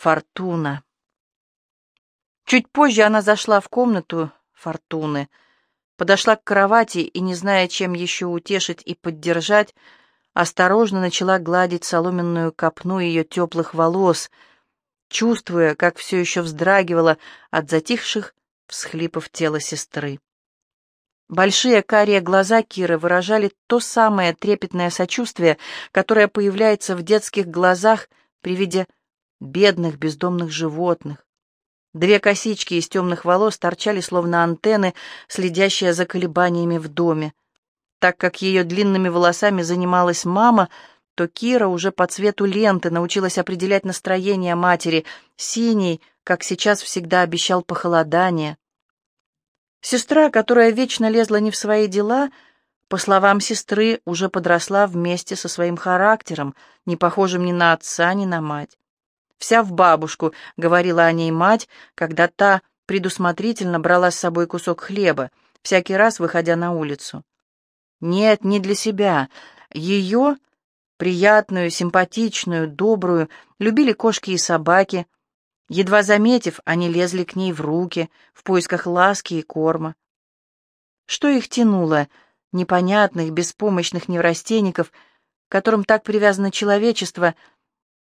Фортуна. Чуть позже она зашла в комнату Фортуны, подошла к кровати и, не зная, чем еще утешить и поддержать, осторожно начала гладить соломенную копну ее теплых волос, чувствуя, как все еще вздрагивала от затихших всхлипов тела сестры. Большие карие глаза Киры выражали то самое трепетное сочувствие, которое появляется в детских глазах при виде бедных бездомных животных. Две косички из темных волос торчали словно антенны, следящие за колебаниями в доме. Так как ее длинными волосами занималась мама, то Кира уже по цвету ленты научилась определять настроение матери, синий, как сейчас всегда обещал похолодание. Сестра, которая вечно лезла не в свои дела, по словам сестры, уже подросла вместе со своим характером, не похожим ни на отца, ни на мать. «Вся в бабушку», — говорила о ней мать, когда та предусмотрительно брала с собой кусок хлеба, всякий раз выходя на улицу. Нет, не для себя. Ее, приятную, симпатичную, добрую, любили кошки и собаки — Едва заметив, они лезли к ней в руки, в поисках ласки и корма. Что их тянуло, непонятных, беспомощных неврастенников, к которым так привязано человечество,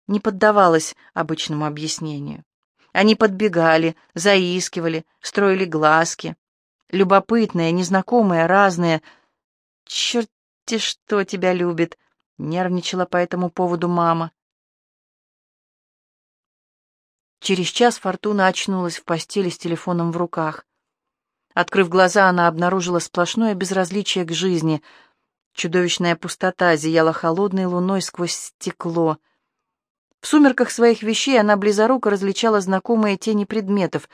не поддавалось обычному объяснению. Они подбегали, заискивали, строили глазки. Любопытные, незнакомые, разные. «Черт-те что тебя любит!» — нервничала по этому поводу мама. Через час Фортуна очнулась в постели с телефоном в руках. Открыв глаза, она обнаружила сплошное безразличие к жизни. Чудовищная пустота зияла холодной луной сквозь стекло. В сумерках своих вещей она близоруко различала знакомые тени предметов.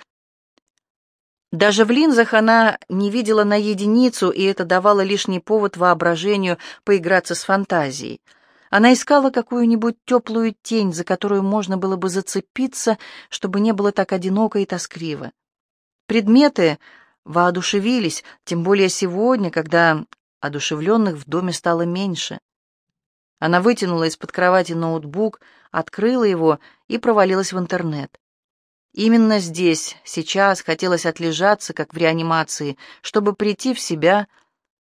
Даже в линзах она не видела на единицу, и это давало лишний повод воображению поиграться с фантазией — она искала какую-нибудь теплую тень, за которую можно было бы зацепиться, чтобы не было так одиноко и тоскливо. Предметы воодушевились, тем более сегодня, когда одушевленных в доме стало меньше. Она вытянула из-под кровати ноутбук, открыла его и провалилась в интернет. Именно здесь, сейчас, хотелось отлежаться, как в реанимации, чтобы прийти в себя,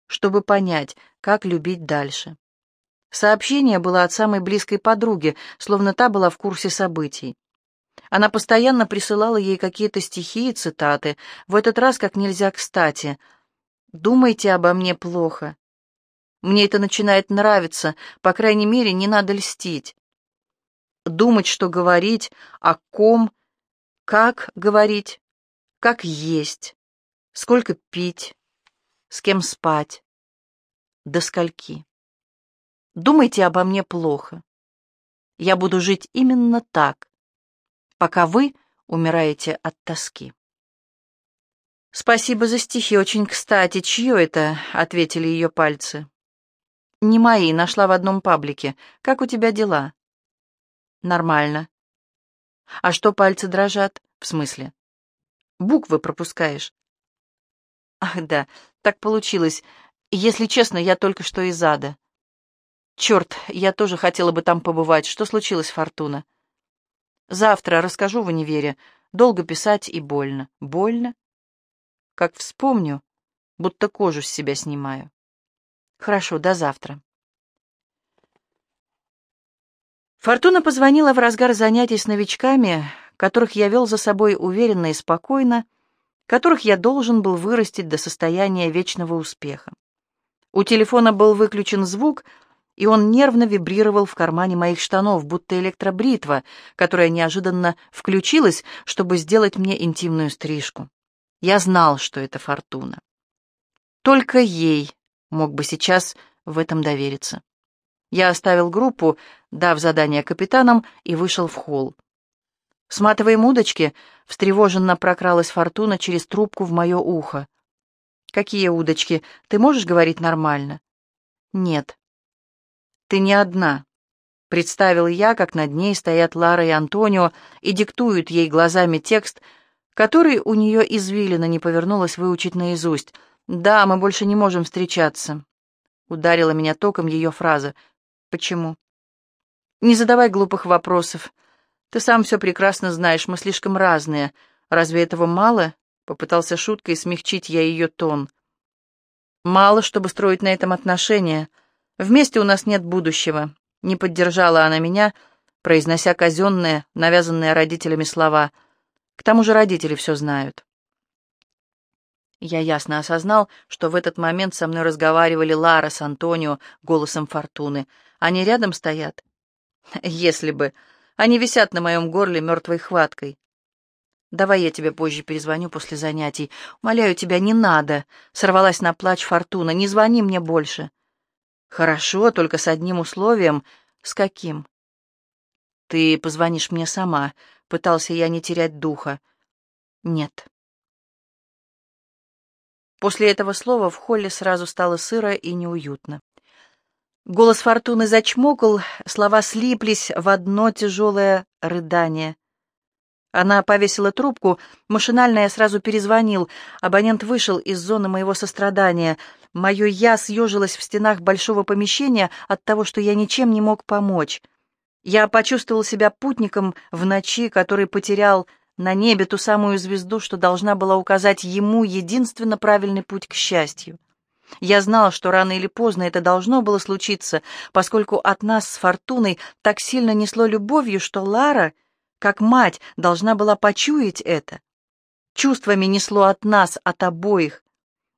чтобы понять, как любить дальше. Сообщение было от самой близкой подруги, словно та была в курсе событий. Она постоянно присылала ей какие-то стихи и цитаты, в этот раз как нельзя кстати. «Думайте обо мне плохо. Мне это начинает нравиться, по крайней мере, не надо льстить. Думать, что говорить, о ком, как говорить, как есть, сколько пить, с кем спать, до скольки». Думайте обо мне плохо. Я буду жить именно так, пока вы умираете от тоски. «Спасибо за стихи, очень кстати. Чье это?» — ответили ее пальцы. «Не мои, нашла в одном паблике. Как у тебя дела?» «Нормально». «А что пальцы дрожат? В смысле?» «Буквы пропускаешь». «Ах, да, так получилось. Если честно, я только что из ада. Черт, я тоже хотела бы там побывать. Что случилось, Фортуна? Завтра расскажу в универе. Долго писать и больно. Больно? Как вспомню, будто кожу с себя снимаю. Хорошо, до завтра. Фортуна позвонила в разгар занятий с новичками, которых я вел за собой уверенно и спокойно, которых я должен был вырастить до состояния вечного успеха. У телефона был выключен звук — и он нервно вибрировал в кармане моих штанов, будто электробритва, которая неожиданно включилась, чтобы сделать мне интимную стрижку. Я знал, что это фортуна. Только ей мог бы сейчас в этом довериться. Я оставил группу, дав задание капитанам, и вышел в холл. Сматываем удочки, встревоженно прокралась фортуна через трубку в мое ухо. «Какие удочки? Ты можешь говорить нормально?» «Нет». «Ты не одна», — представил я, как над ней стоят Лара и Антонио и диктуют ей глазами текст, который у нее извилина не повернулась выучить наизусть. «Да, мы больше не можем встречаться», — ударила меня током ее фраза. «Почему?» «Не задавай глупых вопросов. Ты сам все прекрасно знаешь, мы слишком разные. Разве этого мало?» Попытался шуткой смягчить я ее тон. «Мало, чтобы строить на этом отношения. Вместе у нас нет будущего». Не поддержала она меня, произнося казенные, навязанные родителями слова. К тому же родители все знают. Я ясно осознал, что в этот момент со мной разговаривали Лара с Антонио голосом Фортуны. Они рядом стоят? Если бы. Они висят на моем горле мертвой хваткой. «Давай я тебе позже перезвоню после занятий. Умоляю тебя, не надо!» Сорвалась на плач Фортуна. «Не звони мне больше!» «Хорошо, только с одним условием». «С каким?» «Ты позвонишь мне сама», — пытался я не терять духа. «Нет». После этого слова в холле сразу стало сыро и неуютно. Голос Фортуны зачмокал, слова слиплись в одно тяжелое рыдание. Она повесила трубку, машинально я сразу перезвонил. Абонент вышел из зоны моего сострадания. Мое «я» съежилось в стенах большого помещения от того, что я ничем не мог помочь. Я почувствовал себя путником в ночи, который потерял на небе ту самую звезду, что должна была указать ему единственно правильный путь к счастью. Я знал, что рано или поздно это должно было случиться, поскольку от нас с Фортуной так сильно несло любовью, что Лара — как мать должна была почуять это. Чувствами несло от нас, от обоих.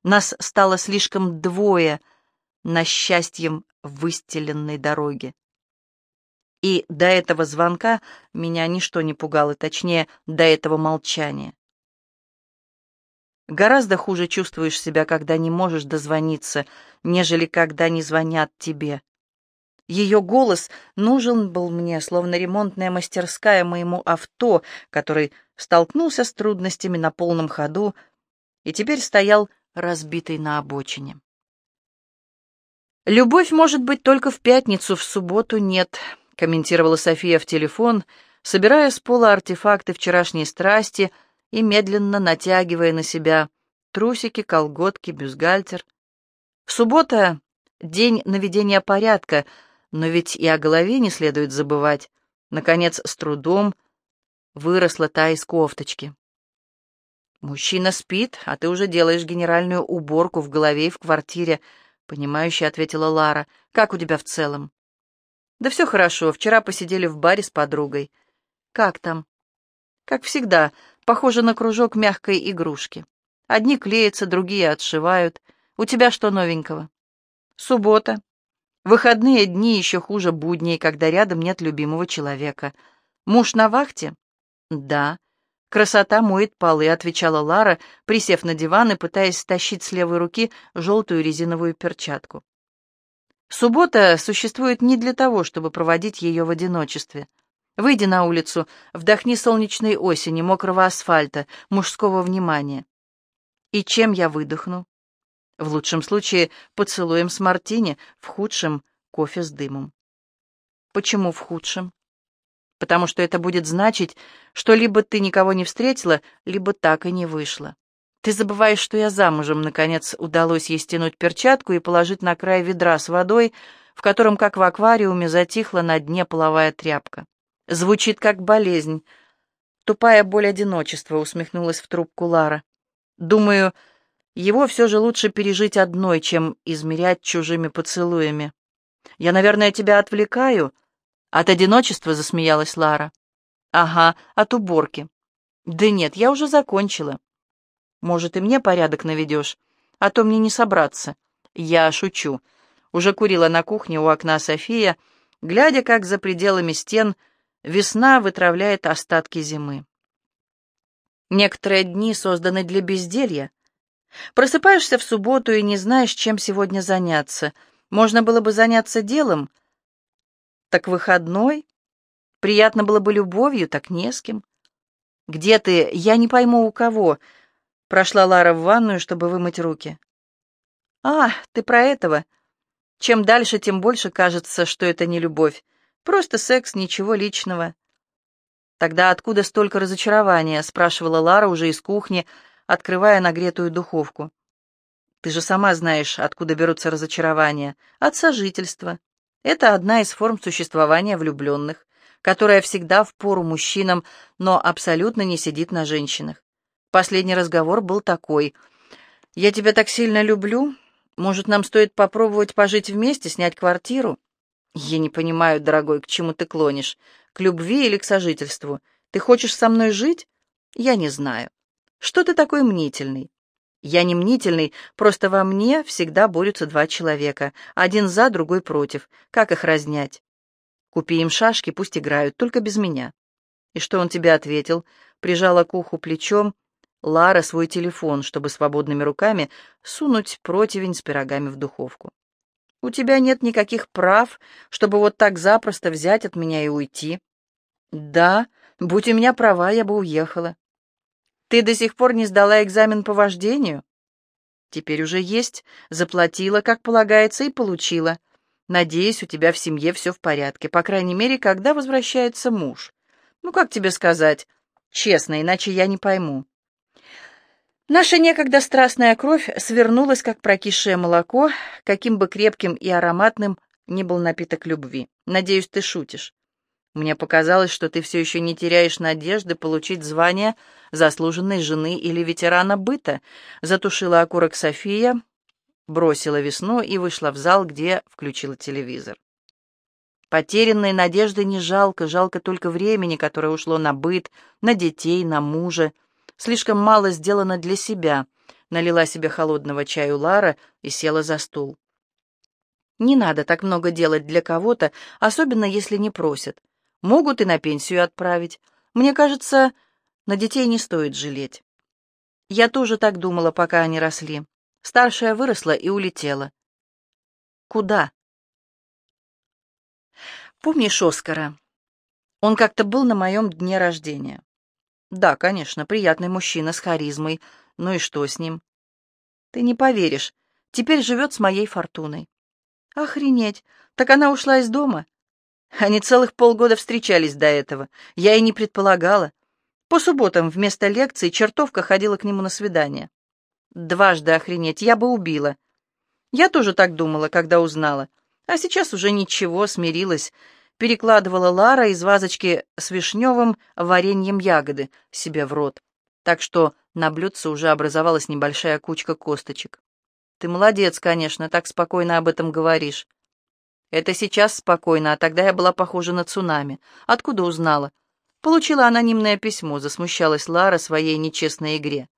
Нас стало слишком двое на счастьем выстеленной дороге. И до этого звонка меня ничто не пугало, точнее, до этого молчания. Гораздо хуже чувствуешь себя, когда не можешь дозвониться, нежели когда не звонят тебе. Ее голос нужен был мне, словно ремонтная мастерская моему авто, который столкнулся с трудностями на полном ходу и теперь стоял разбитый на обочине. «Любовь может быть только в пятницу, в субботу нет», — комментировала София в телефон, собирая с пола артефакты вчерашней страсти и медленно натягивая на себя трусики, колготки, бюстгальтер. Суббота — день наведения порядка — но ведь и о голове не следует забывать. Наконец, с трудом выросла та из кофточки. «Мужчина спит, а ты уже делаешь генеральную уборку в голове и в квартире», — понимающе ответила Лара. «Как у тебя в целом?» «Да все хорошо. Вчера посидели в баре с подругой». «Как там?» «Как всегда. Похоже на кружок мягкой игрушки. Одни клеятся, другие отшивают. У тебя что новенького?» «Суббота. Выходные дни еще хуже будней, когда рядом нет любимого человека. Муж на вахте? Да. Красота моет полы, отвечала Лара, присев на диван и пытаясь стащить с левой руки желтую резиновую перчатку. Суббота существует не для того, чтобы проводить ее в одиночестве. Выйди на улицу, вдохни солнечной осени, мокрого асфальта, мужского внимания. И чем я выдохну? В лучшем случае поцелуем с мартини, в худшем — кофе с дымом. Почему в худшем? Потому что это будет значить, что либо ты никого не встретила, либо так и не вышла. Ты забываешь, что я замужем. Наконец удалось ей стянуть перчатку и положить на край ведра с водой, в котором, как в аквариуме, затихла на дне половая тряпка. Звучит как болезнь. Тупая боль одиночества, усмехнулась в трубку Лара. Думаю, его все же лучше пережить одной, чем измерять чужими поцелуями. «Я, наверное, тебя отвлекаю?» «От одиночества?» — засмеялась Лара. «Ага, от уборки». «Да нет, я уже закончила». «Может, и мне порядок наведешь? А то мне не собраться». «Я шучу». Уже курила на кухне у окна София, глядя, как за пределами стен весна вытравляет остатки зимы. Некоторые дни созданы для безделья, Просыпаешься в субботу и не знаешь, чем сегодня заняться. Можно было бы заняться делом. Так выходной. Приятно было бы любовью, так не с кем. «Где ты? Я не пойму, у кого». Прошла Лара в ванную, чтобы вымыть руки. «А, ты про этого. Чем дальше, тем больше кажется, что это не любовь. Просто секс, ничего личного». «Тогда откуда столько разочарования?» — спрашивала Лара уже из кухни, — открывая нагретую духовку. «Ты же сама знаешь, откуда берутся разочарования. От сожительства. Это одна из форм существования влюбленных. которая всегда в пору мужчинам, но абсолютно не сидит на женщинах. Последний разговор был такой. «Я тебя так сильно люблю. Может, нам стоит попробовать пожить вместе, снять квартиру?» «Я не понимаю, дорогой, к чему ты клонишь? К любви или к сожительству? Ты хочешь со мной жить? Я не знаю. Что ты такой мнительный? Я не мнительный, просто во мне всегда борются два человека, один за, другой против. Как их разнять? Купи им шашки, пусть играют, только без меня. И что он тебе ответил? Прижала к уху плечом Лара свой телефон, чтобы свободными руками сунуть противень с пирогами в духовку. У тебя нет никаких прав, чтобы вот так запросто взять от меня и уйти. Да, будь у меня права, я бы уехала. Ты до сих пор не сдала экзамен по вождению? Теперь уже есть, заплатила, как полагается, и получила. Надеюсь, у тебя в семье все в порядке, по крайней мере, когда возвращается муж. Ну, как тебе сказать? Честно, иначе я не пойму. Наша некогда страстная кровь свернулась, как прокисшее молоко, каким бы крепким и ароматным ни был напиток любви. Надеюсь, ты шутишь. Мне показалось, что ты все еще не теряешь надежды получить звание заслуженной жены или ветерана быта. Затушила окурок София, бросила весну и вышла в зал, где включила телевизор. Потерянной надежды не жалко, жалко только времени, которое ушло на быт, на детей, на мужа. Слишком мало сделано для себя. Налила себе холодного чаю Лара и села за стул. Не надо так много делать для кого-то, особенно если не просят. Могут и на пенсию отправить. Мне кажется, на детей не стоит жалеть. Я тоже так думала, пока они росли. Старшая выросла и улетела. Куда? Помнишь Оскара? Он как-то был на моем дне рождения. Да, конечно, приятный мужчина с харизмой. Ну и что с ним? Ты не поверишь, теперь живет с моей фортуной. Охренеть, так она ушла из дома? Они целых полгода встречались до этого. Я и не предполагала. По субботам вместо лекций чертовка ходила к нему на свидание. Дважды охренеть, я бы убила. Я тоже так думала, когда узнала. А сейчас уже ничего, смирилась. Перекладывала Лара из вазочки с вишневым вареньем ягоды себе в рот. Так что на блюдце уже образовалась небольшая кучка косточек. Ты молодец, конечно, так спокойно об этом говоришь. Это сейчас спокойно, а тогда я была похожа на цунами. Откуда узнала? Получила анонимное письмо, засмущалась Лара своей нечестной игре.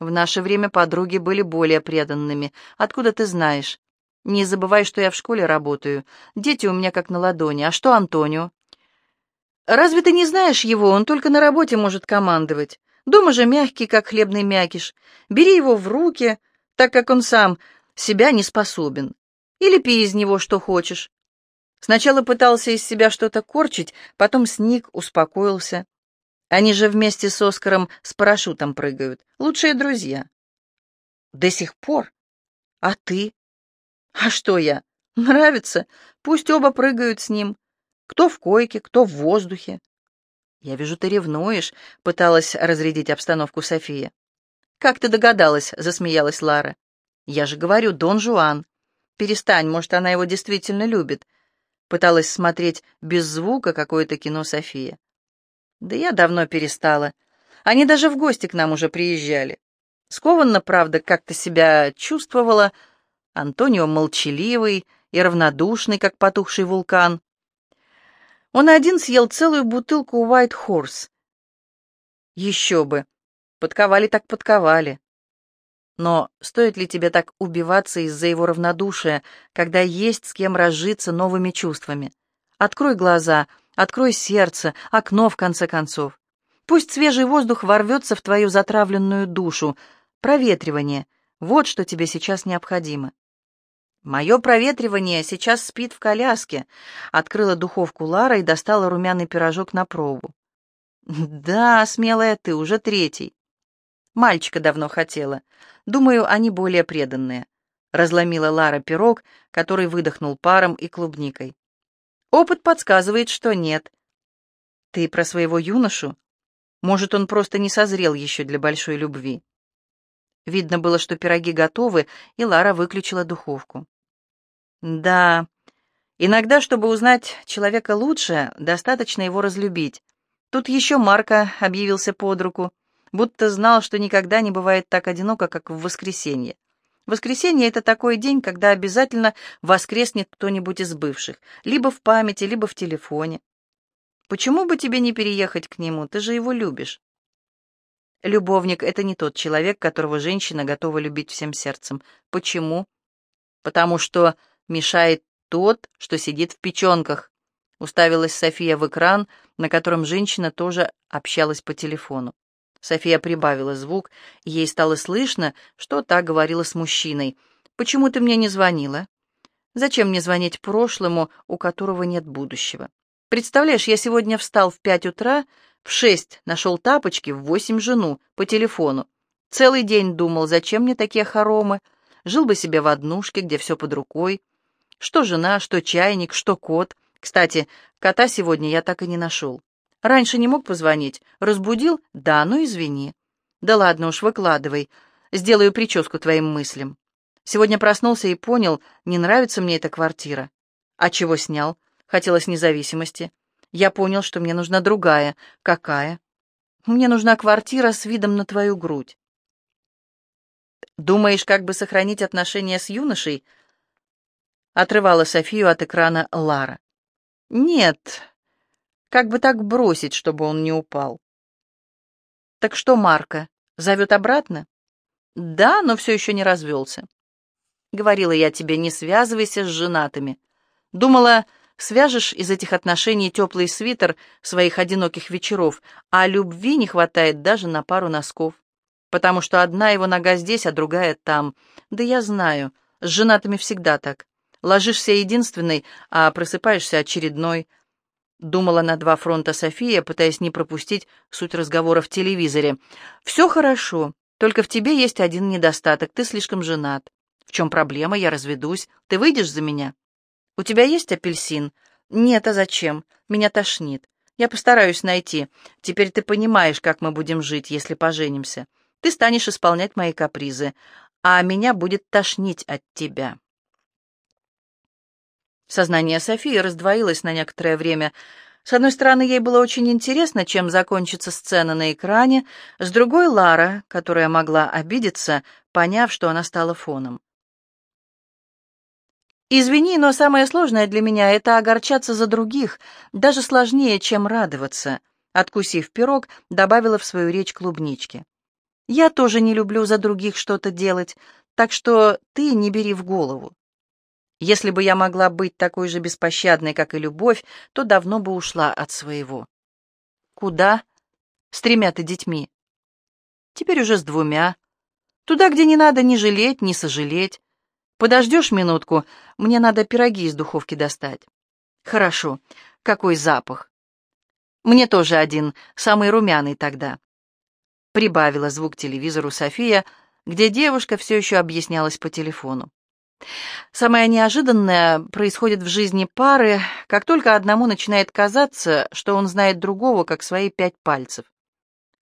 В наше время подруги были более преданными. Откуда ты знаешь? Не забывай, что я в школе работаю. Дети у меня как на ладони. А что Антонио? Разве ты не знаешь его? Он только на работе может командовать. Дома же мягкий, как хлебный мякиш. Бери его в руки, так как он сам себя не способен. Или пей из него что хочешь. Сначала пытался из себя что-то корчить, потом сник, успокоился. Они же вместе с Оскаром с парашютом прыгают. Лучшие друзья. До сих пор? А ты? А что я? Нравится? Пусть оба прыгают с ним. Кто в койке, кто в воздухе. Я вижу, ты ревнуешь, пыталась разрядить обстановку София. Как ты догадалась, засмеялась Лара. Я же говорю, Дон Жуан. Перестань, может, она его действительно любит. Пыталась смотреть без звука какое-то кино София. Да я давно перестала. Они даже в гости к нам уже приезжали. Скованно, правда, как-то себя чувствовала. Антонио молчаливый и равнодушный, как потухший вулкан. Он один съел целую бутылку White Horse. Еще бы. Подковали так подковали. Но стоит ли тебе так убиваться из-за его равнодушия, когда есть с кем разжиться новыми чувствами? Открой глаза, открой сердце, окно, в конце концов. Пусть свежий воздух ворвется в твою затравленную душу. Проветривание — вот что тебе сейчас необходимо. Мое проветривание сейчас спит в коляске. Открыла духовку Лара и достала румяный пирожок на пробу. Да, смелая ты, уже третий. Мальчика давно хотела. Думаю, они более преданные. Разломила Лара пирог, который выдохнул паром и клубникой. Опыт подсказывает, что нет. Ты про своего юношу? Может, он просто не созрел еще для большой любви. Видно было, что пироги готовы, и Лара выключила духовку. Да, Иногда, чтобы узнать человека лучше, достаточно его разлюбить. Тут еще Марко объявился под руку, будто знал, что никогда не бывает так одиноко, как в воскресенье. Воскресенье — это такой день, когда обязательно воскреснет кто-нибудь из бывших, либо в памяти, либо в телефоне. Почему бы тебе не переехать к нему? Ты же его любишь. Любовник — это не тот человек, которого женщина готова любить всем сердцем. Почему? Потому что мешает тот, что сидит в печенках. Уставилась София в экран, на котором женщина тоже общалась по телефону. София прибавила звук, и ей стало слышно, что та говорила с мужчиной. «Почему ты мне не звонила?» «Зачем мне звонить прошлому, у которого нет будущего?» «Представляешь, я сегодня встал в пять утра, в шесть нашел тапочки, в восемь жену, по телефону. Целый день думал, зачем мне такие хоромы? Жил бы себе в однушке, где все под рукой. Что жена, что чайник, что кот. Кстати, кота сегодня я так и не нашел. Раньше не мог позвонить. Разбудил? Да, ну извини. Да ладно уж, выкладывай. Сделаю прическу твоим мыслям. Сегодня проснулся и понял, не нравится мне эта квартира. А чего снял? Хотелось независимости. Я понял, что мне нужна другая. Какая? Мне нужна квартира с видом на твою грудь. Думаешь, как бы сохранить отношения с юношей? Отрывала Софию от экрана Лара. Нет, как бы так бросить, чтобы он не упал? Так что Марка зовет обратно? Да, но все еще не развелся. Говорила я тебе, не связывайся с женатыми. Думала, свяжешь из этих отношений теплый свитер своих одиноких вечеров, а любви не хватает даже на пару носков. Потому что одна его нога здесь, а другая там. Да я знаю, с женатыми всегда так. Ложишься единственной, а просыпаешься очередной. Думала на два фронта София, пытаясь не пропустить суть разговора в телевизоре. «Все хорошо, только в тебе есть один недостаток, ты слишком женат. В чем проблема? Я разведусь. Ты выйдешь за меня? У тебя есть апельсин? Нет, а зачем? Меня тошнит. Я постараюсь найти. Теперь ты понимаешь, как мы будем жить, если поженимся. Ты станешь исполнять мои капризы, а меня будет тошнить от тебя». Сознание Софии раздвоилось на некоторое время. С одной стороны, ей было очень интересно, чем закончится сцена на экране, с другой — Лара, которая могла обидеться, поняв, что она стала фоном. «Извини, но самое сложное для меня — это огорчаться за других, даже сложнее, чем радоваться», — откусив пирог, добавила в свою речь клубнички. «Я тоже не люблю за других что-то делать, так что ты не бери в голову. Если бы я могла быть такой же беспощадной, как и любовь, то давно бы ушла от своего. Куда? С тремя-то детьми. Теперь уже с двумя. Туда, где не надо ни жалеть, ни сожалеть. Подождешь минутку, мне надо пироги из духовки достать. Хорошо. Какой запах. Мне тоже один, самый румяный тогда. Прибавила звук телевизору София, где девушка все еще объяснялась по телефону. Самое неожиданное происходит в жизни пары, как только одному начинает казаться, что он знает другого, как свои пять пальцев.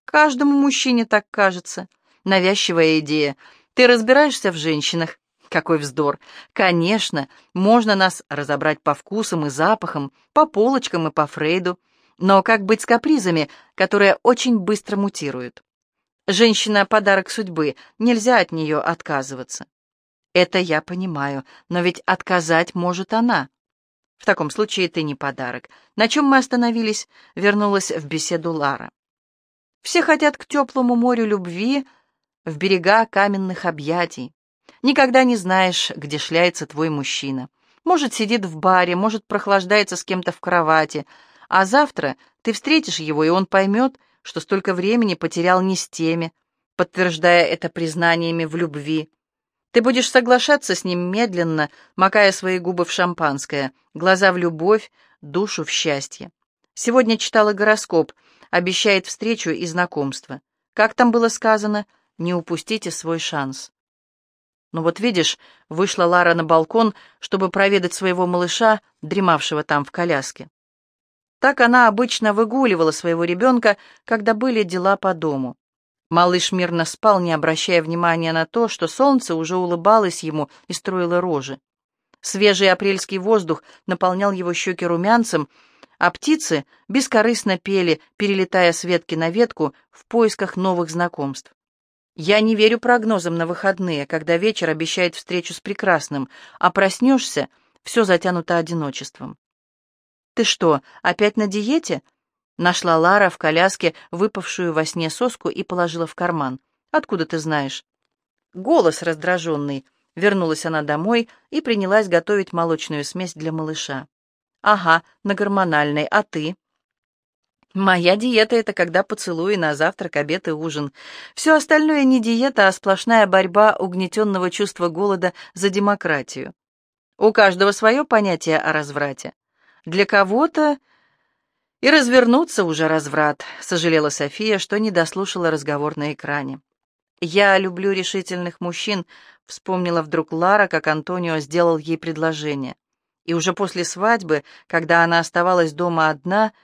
Каждому мужчине так кажется. Навязчивая идея. Ты разбираешься в женщинах? Какой вздор! Конечно, можно нас разобрать по вкусам и запахам, по полочкам и по Фрейду, но как быть с капризами, которые очень быстро мутируют? Женщина — подарок судьбы, нельзя от нее отказываться. Это я понимаю, но ведь отказать может она. В таком случае ты не подарок. На чем мы остановились? Вернулась в беседу Лара. Все хотят к теплому морю любви, в берега каменных объятий. Никогда не знаешь, где шляется твой мужчина. Может, сидит в баре, может, прохлаждается с кем-то в кровати. А завтра ты встретишь его, и он поймет, что столько времени потерял не с теми, подтверждая это признаниями в любви. Ты будешь соглашаться с ним медленно, макая свои губы в шампанское, глаза в любовь, душу в счастье. Сегодня читала гороскоп, обещает встречу и знакомство. Как там было сказано? Не упустите свой шанс. Ну вот видишь, вышла Лара на балкон, чтобы проведать своего малыша, дремавшего там в коляске. Так она обычно выгуливала своего ребенка, когда были дела по дому. Малыш мирно спал, не обращая внимания на то, что солнце уже улыбалось ему и строило рожи. Свежий апрельский воздух наполнял его щеки румянцем, а птицы бескорыстно пели, перелетая с ветки на ветку в поисках новых знакомств. Я не верю прогнозам на выходные, когда вечер обещает встречу с прекрасным, а проснешься, все затянуто одиночеством. «Ты что, опять на диете?» Нашла Лара в коляске выпавшую во сне соску и положила в карман. «Откуда ты знаешь?» Голос раздраженный. Вернулась она домой и принялась готовить молочную смесь для малыша. «Ага, на гормональной, а ты?» «Моя диета — это когда поцелуи на завтрак, обед и ужин. Все остальное не диета, а сплошная борьба угнетенного чувства голода за демократию. У каждого свое понятие о разврате. Для кого-то и развернуться уже разврат», — сожалела София, что не дослушала разговор на экране. «Я люблю решительных мужчин», — вспомнила вдруг Лара, как Антонио сделал ей предложение. И уже после свадьбы, когда она оставалась дома одна, —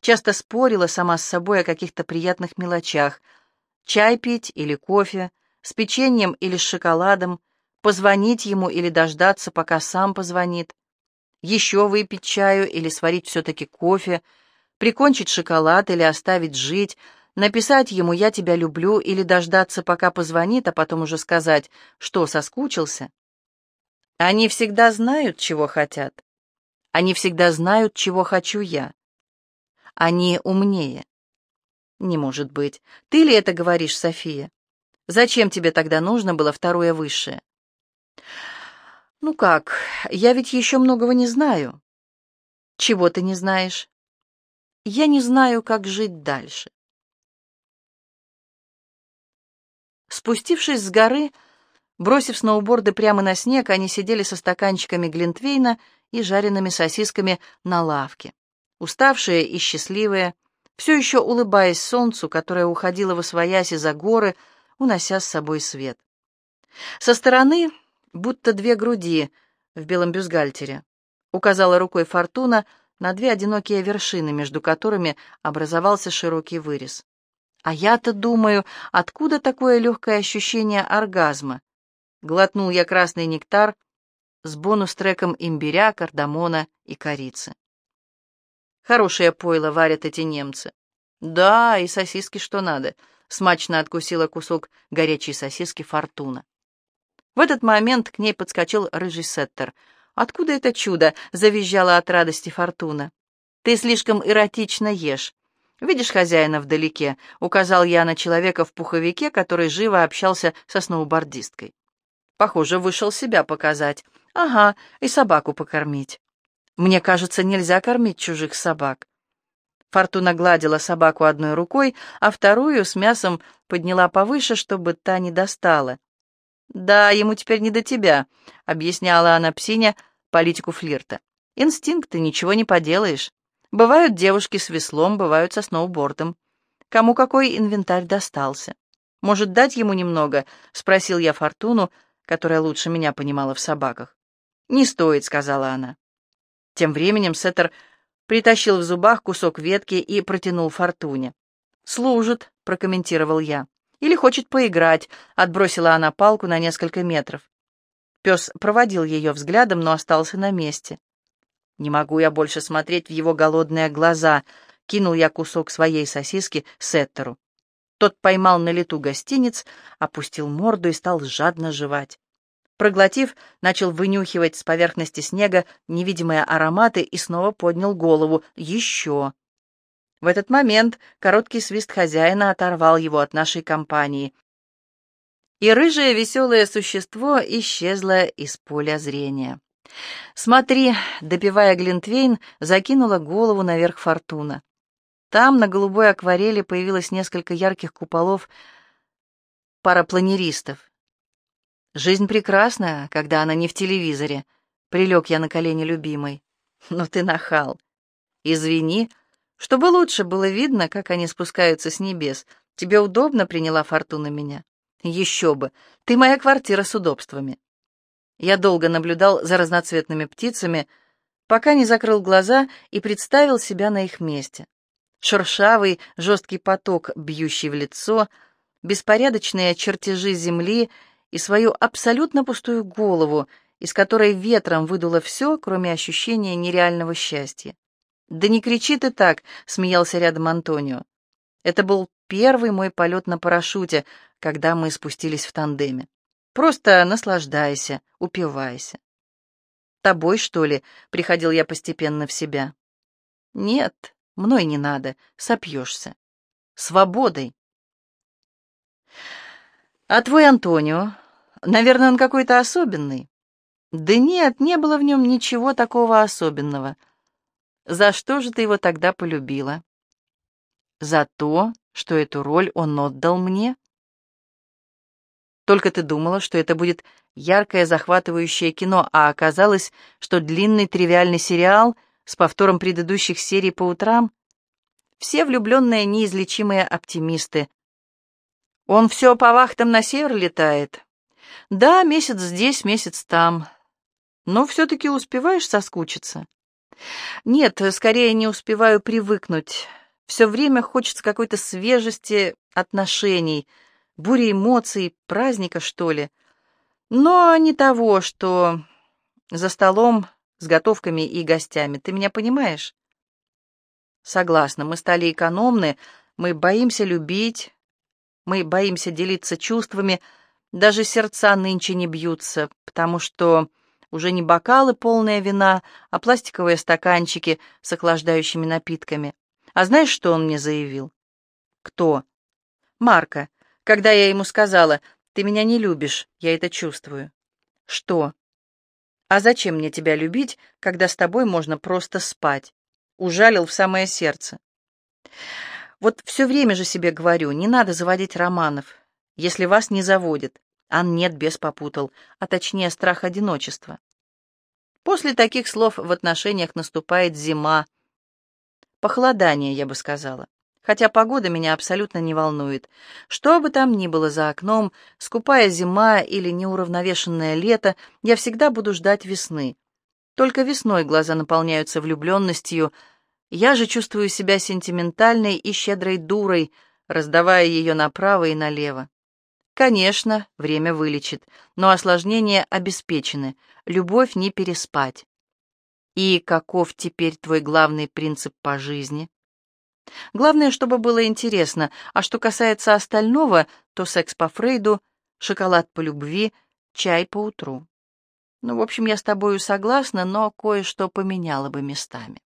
Часто спорила сама с собой о каких-то приятных мелочах. Чай пить или кофе, с печеньем или с шоколадом, позвонить ему или дождаться, пока сам позвонит, еще выпить чаю или сварить все-таки кофе, прикончить шоколад или оставить жить, написать ему «я тебя люблю» или дождаться, пока позвонит, а потом уже сказать, что соскучился. Они всегда знают, чего хотят. Они всегда знают, чего хочу я. Они умнее. Не может быть. Ты ли это говоришь, София? Зачем тебе тогда нужно было второе высшее? Ну как, я ведь еще многого не знаю. Чего ты не знаешь? Я не знаю, как жить дальше. Спустившись с горы, бросив сноуборды прямо на снег, они сидели со стаканчиками глинтвейна и жареными сосисками на лавке уставшие и счастливые, все еще улыбаясь солнцу, которое уходило во свояси за горы, унося с собой свет. Со стороны, будто две груди в белом бюстгальтере, указала рукой Фортуна на две одинокие вершины, между которыми образовался широкий вырез. А я-то думаю, откуда такое легкое ощущение оргазма? Глотнул я красный нектар с бонус-треком имбиря, кардамона и корицы. Хорошее пойло варят эти немцы. Да, и сосиски что надо. Смачно откусила кусок горячей сосиски Фортуна. В этот момент к ней подскочил рыжий сеттер. «Откуда это чудо?» — завизжала от радости Фортуна. «Ты слишком эротично ешь. Видишь хозяина вдалеке?» — указал я на человека в пуховике, который живо общался со сноубордисткой. Похоже, вышел себя показать. Ага, и собаку покормить. Мне кажется, нельзя кормить чужих собак. Фортуна гладила собаку одной рукой, а вторую с мясом подняла повыше, чтобы та не достала. «Да, ему теперь не до тебя», — объясняла она псине политику флирта. «Инстинкты, ничего не поделаешь. Бывают девушки с веслом, бывают со сноубордом. Кому какой инвентарь достался? Может, дать ему немного?» — спросил я Фортуну, которая лучше меня понимала в собаках. «Не стоит», — сказала она. Тем временем Сеттер притащил в зубах кусок ветки и протянул Фортуне. «Служит», — прокомментировал я. «Или хочет поиграть», — отбросила она палку на несколько метров. Пес проводил ее взглядом, но остался на месте. «Не могу я больше смотреть в его голодные глаза», — кинул я кусок своей сосиски Сеттеру. Тот поймал на лету гостиниц, опустил морду и стал жадно жевать. Проглотив, начал вынюхивать с поверхности снега невидимые ароматы и снова поднял голову. Еще. В этот момент короткий свист хозяина оторвал его от нашей компании. И рыжее веселое существо исчезло из поля зрения. «Смотри», — допивая Глинтвейн, закинула голову наверх фортуна. Там на голубой акварели появилось несколько ярких куполов парапланеристов. Жизнь прекрасна, когда она не в телевизоре. Прилег я на колени любимой. Но ты нахал. Извини, чтобы лучше было видно, как они спускаются с небес. Тебе удобно приняла фортуна меня? Еще бы. Ты моя квартира с удобствами. Я долго наблюдал за разноцветными птицами, пока не закрыл глаза и представил себя на их месте. Шершавый, жесткий поток, бьющий в лицо, беспорядочные чертежи земли и свою абсолютно пустую голову, из которой ветром выдуло все, кроме ощущения нереального счастья. «Да не кричи ты так!» — смеялся рядом Антонио. Это был первый мой полет на парашюте, когда мы спустились в тандеме. Просто наслаждайся, упивайся. Тобой, что ли, приходил я постепенно в себя? Нет, мной не надо, сопьешься. Свободой. А твой Антонио? Наверное, он какой-то особенный. Да нет, не было в нем ничего такого особенного. За что же ты его тогда полюбила? За то, что эту роль он отдал мне. Только ты думала, что это будет яркое, захватывающее кино, а оказалось, что длинный тривиальный сериал с повтором предыдущих серий по утрам. Все влюбленные неизлечимые оптимисты. Он все по вахтам на север летает. Да, месяц здесь, месяц там. Но все-таки успеваешь соскучиться? Нет, скорее не успеваю привыкнуть. Все время хочется какой-то свежести отношений, бури эмоций, праздника, что ли. Но не того, что за столом с готовками и гостями. Ты меня понимаешь? Согласна, мы стали экономны, мы боимся любить, мы боимся делиться чувствами, даже сердца нынче не бьются, потому что уже не бокалы полные вина, а пластиковые стаканчики с охлаждающими напитками. А знаешь, что он мне заявил? Кто? Марка. Когда я ему сказала, ты меня не любишь, я это чувствую. Что? А зачем мне тебя любить, когда с тобой можно просто спать? Ужалил в самое сердце. Вот все время же себе говорю, не надо заводить романов, если вас не заводит. А нет, без попутал, а точнее страх одиночества. После таких слов в отношениях наступает зима, Похолодание, я бы сказала. Хотя погода меня абсолютно не волнует. Что бы там ни было за окном, скупая зима или неуравновешенное лето, я всегда буду ждать весны. Только весной глаза наполняются влюбленностью. Я же чувствую себя сентиментальной и щедрой дурой, раздавая ее направо и налево. Конечно, время вылечит, но осложнения обеспечены. Любовь не переспать. И каков теперь твой главный принцип по жизни? Главное, чтобы было интересно, а что касается остального, то секс по Фрейду, шоколад по любви, чай по утру. Ну, в общем, я с тобою согласна, но кое-что поменяла бы местами.